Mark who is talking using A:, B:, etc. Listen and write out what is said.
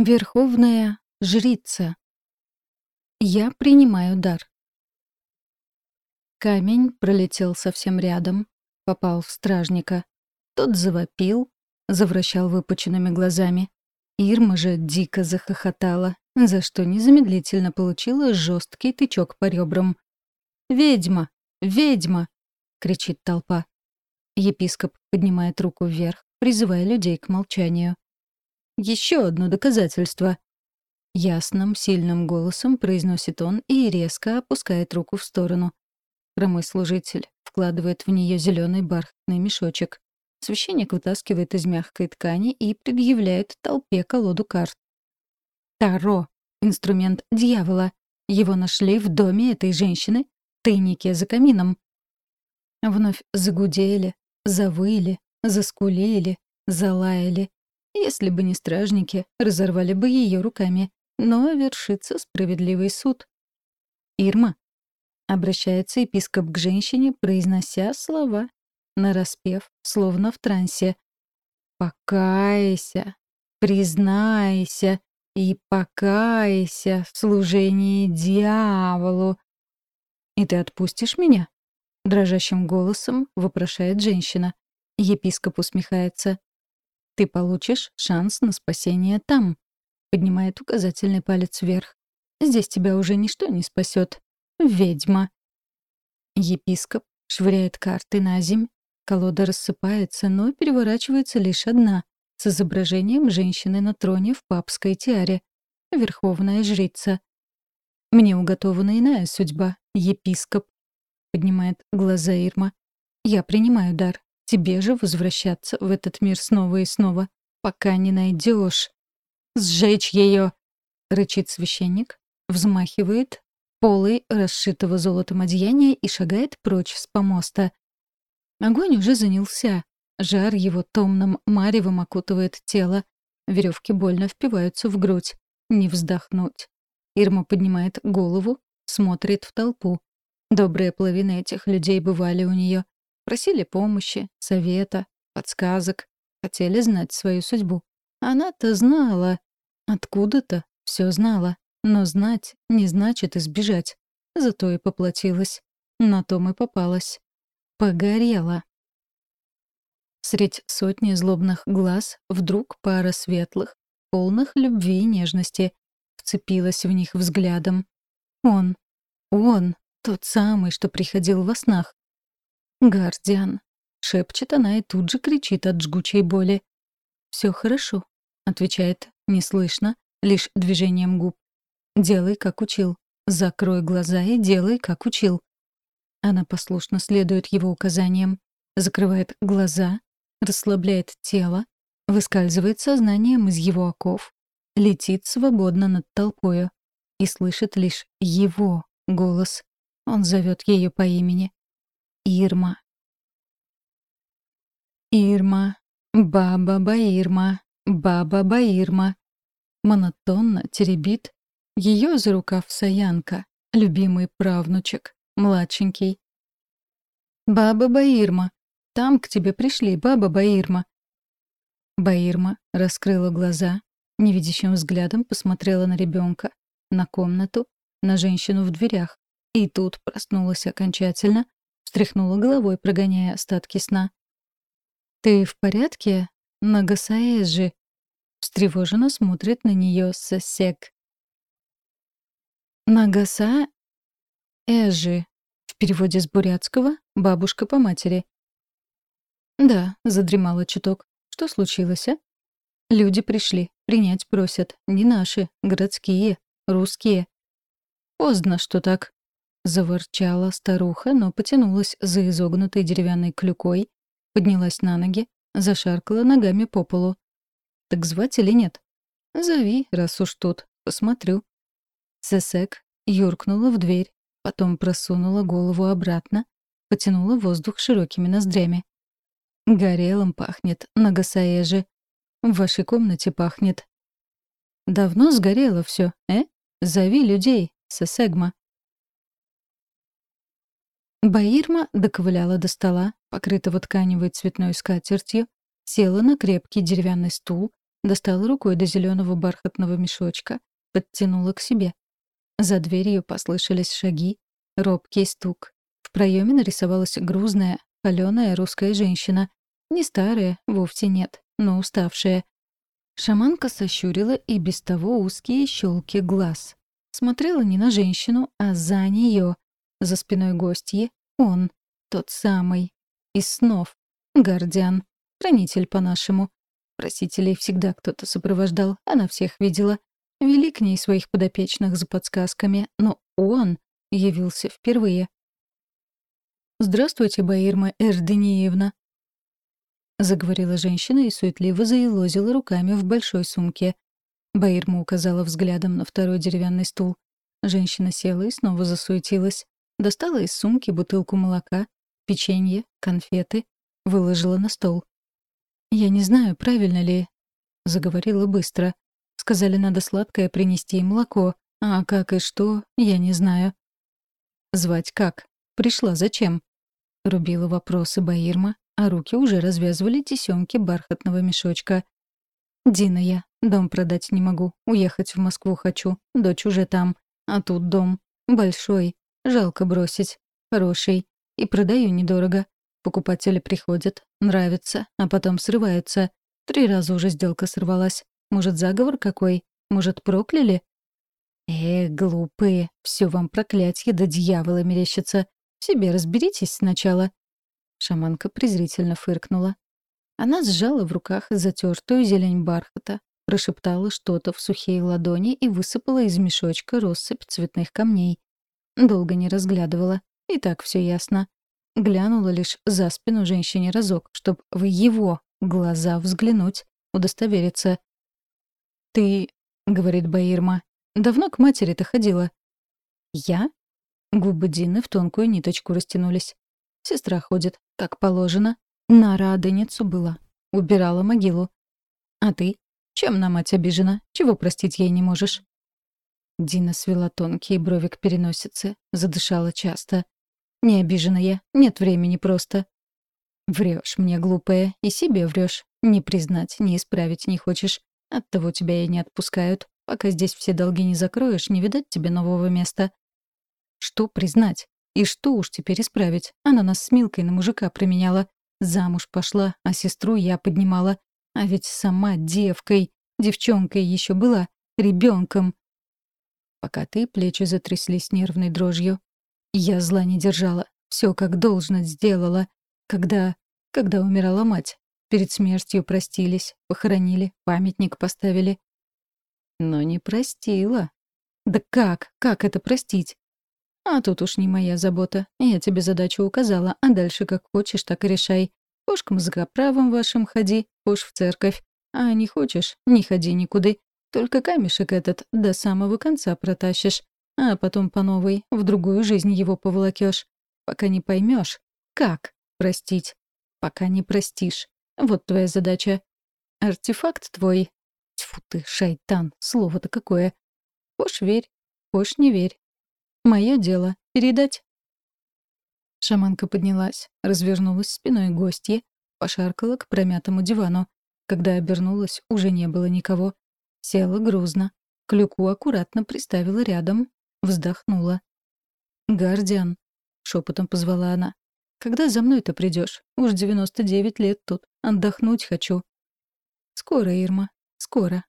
A: Верховная жрица. Я принимаю дар. Камень пролетел совсем рядом, попал в стражника. Тот завопил, завращал выпученными глазами. Ирма же дико захохотала, за что незамедлительно получила жесткий тычок по ребрам. «Ведьма! Ведьма!» — кричит толпа. Епископ поднимает руку вверх, призывая людей к молчанию. Еще одно доказательство. Ясным, сильным голосом произносит он и резко опускает руку в сторону. Хромой служитель вкладывает в нее зеленый бархатный мешочек. Священник вытаскивает из мягкой ткани и предъявляет толпе колоду карт. Таро — инструмент дьявола. Его нашли в доме этой женщины, тайнике за камином. Вновь загудели, завыли, заскулили, залаяли. Если бы не стражники, разорвали бы ее руками. Но вершится справедливый суд. «Ирма», — обращается епископ к женщине, произнося слова, нараспев, словно в трансе. «Покайся, признайся и покайся в служении дьяволу». «И ты отпустишь меня?» — дрожащим голосом вопрошает женщина. Епископ усмехается. Ты получишь шанс на спасение там. Поднимает указательный палец вверх. Здесь тебя уже ничто не спасет. Ведьма. Епископ швыряет карты на земь. Колода рассыпается, но переворачивается лишь одна, с изображением женщины на троне в папской тиаре. Верховная жрица. «Мне уготована иная судьба, епископ», — поднимает глаза Ирма. «Я принимаю дар. Тебе же возвращаться в этот мир снова и снова, пока не найдешь. «Сжечь ее!» — рычит священник, взмахивает полой расшитого золотом одеяния и шагает прочь с помоста. Огонь уже занялся. Жар его томным маревом окутывает тело. Веревки больно впиваются в грудь. Не вздохнуть. Ирма поднимает голову, смотрит в толпу. Добрая половина этих людей бывали у нее. Просили помощи, совета, подсказок, хотели знать свою судьбу. Она-то знала, откуда-то все знала, но знать не значит избежать. Зато и поплатилась. На том и попалась. Погорела. Средь сотни злобных глаз вдруг пара светлых, полных любви и нежности, вцепилась в них взглядом. Он, он, тот самый, что приходил во снах, «Гардиан», — шепчет она и тут же кричит от жгучей боли. «Все хорошо», — отвечает, неслышно, лишь движением губ. «Делай, как учил. Закрой глаза и делай, как учил». Она послушно следует его указаниям, закрывает глаза, расслабляет тело, выскальзывает сознанием из его оков, летит свободно над толпою и слышит лишь его голос. Он зовет ее по имени. Ирма. Ирма, баба Баирма, баба Баирма. Монотонно теребит ее за рукав Саянка, любимый правнучек, младшенький. «Баба Баирма, там к тебе пришли, баба Баирма». Баирма раскрыла глаза, невидящим взглядом посмотрела на ребенка, на комнату, на женщину в дверях. И тут проснулась окончательно, Встряхнула головой, прогоняя остатки сна. «Ты в порядке, Нагасаэджи?» Встревоженно смотрит на нее Сосек. Нагаса Эжи. В переводе с бурятского «бабушка по матери». «Да», — задремала чуток. «Что случилось, а?» «Люди пришли. Принять просят. Не наши. Городские. Русские». «Поздно, что так», Заворчала старуха, но потянулась за изогнутой деревянной клюкой, поднялась на ноги, зашаркала ногами по полу. «Так звать или нет?» «Зови, раз уж тут. Посмотрю». Сесек юркнула в дверь, потом просунула голову обратно, потянула воздух широкими ноздрями. «Горелым пахнет, Нагасаэжи. В вашей комнате пахнет». «Давно сгорело все, э? Зови людей, Сесегма». Баирма доковыляла до стола, покрытого тканевой цветной скатертью, села на крепкий деревянный стул, достала рукой до зеленого бархатного мешочка, подтянула к себе. За дверью послышались шаги, робкий стук. В проеме нарисовалась грузная, холеная русская женщина. Не старая, вовсе нет, но уставшая. Шаманка сощурила и без того узкие щелки глаз. Смотрела не на женщину, а за нее. За спиной гостьи он, тот самый. Из снов. Гардиан. Хранитель по-нашему. Просителей всегда кто-то сопровождал, она всех видела. Вели к ней своих подопечных за подсказками, но он явился впервые. «Здравствуйте, Баирма Эрдениевна», — заговорила женщина и суетливо заелозила руками в большой сумке. Баирма указала взглядом на второй деревянный стул. Женщина села и снова засуетилась. Достала из сумки бутылку молока, печенье, конфеты, выложила на стол. «Я не знаю, правильно ли...» — заговорила быстро. Сказали, надо сладкое принести и молоко, а как и что, я не знаю. «Звать как? Пришла зачем?» — рубила вопросы Баирма, а руки уже развязывали тесёмки бархатного мешочка. «Дина я. Дом продать не могу. Уехать в Москву хочу. Дочь уже там. А тут дом. Большой. Жалко бросить. Хороший. И продаю недорого. Покупатели приходят. Нравится. А потом срываются. Три раза уже сделка сорвалась. Может, заговор какой? Может, прокляли? Э, глупые. Все вам проклятье да дьявола мерещится. В себе разберитесь сначала. Шаманка презрительно фыркнула. Она сжала в руках затертую зелень бархата, прошептала что-то в сухие ладони и высыпала из мешочка россыпь цветных камней. Долго не разглядывала. И так все ясно. Глянула лишь за спину женщине разок, чтобы в его глаза взглянуть, удостовериться. «Ты, — говорит Баирма, — давно к матери-то ходила?» «Я?» Губы Дины в тонкую ниточку растянулись. Сестра ходит, как положено. На радоницу была. Убирала могилу. А ты? Чем на мать обижена? Чего простить ей не можешь? Дина свела тонкие брови к переносице, задышала часто. «Не обижена я, нет времени просто». Врешь мне, глупая, и себе врешь. Не признать, не исправить не хочешь. Оттого тебя и не отпускают. Пока здесь все долги не закроешь, не видать тебе нового места. Что признать? И что уж теперь исправить? Она нас с Милкой на мужика променяла. Замуж пошла, а сестру я поднимала. А ведь сама девкой, девчонкой еще была, ребенком. Пока ты плечи затряслись нервной дрожью. Я зла не держала, все как должно сделала. Когда... когда умирала мать. Перед смертью простились, похоронили, памятник поставили. Но не простила. Да как? Как это простить? А тут уж не моя забота. Я тебе задачу указала, а дальше как хочешь, так и решай. Уж к мозгоправам вашим ходи, уж в церковь. А не хочешь, не ходи никуда. Только камешек этот до самого конца протащишь. А потом по новой, в другую жизнь его поволокешь. Пока не поймешь, как простить. Пока не простишь. Вот твоя задача. Артефакт твой. Тьфу ты, шайтан, слово-то какое. Хошь верь, хошь не верь. Мое дело — передать. Шаманка поднялась, развернулась спиной гостьи, пошаркала к промятому дивану. Когда обернулась, уже не было никого. Села грузно. Клюку аккуратно приставила рядом, вздохнула. «Гардиан», — шепотом позвала она, — «когда за мной-то придешь? Уж девяносто девять лет тут. Отдохнуть хочу». «Скоро, Ирма, скоро.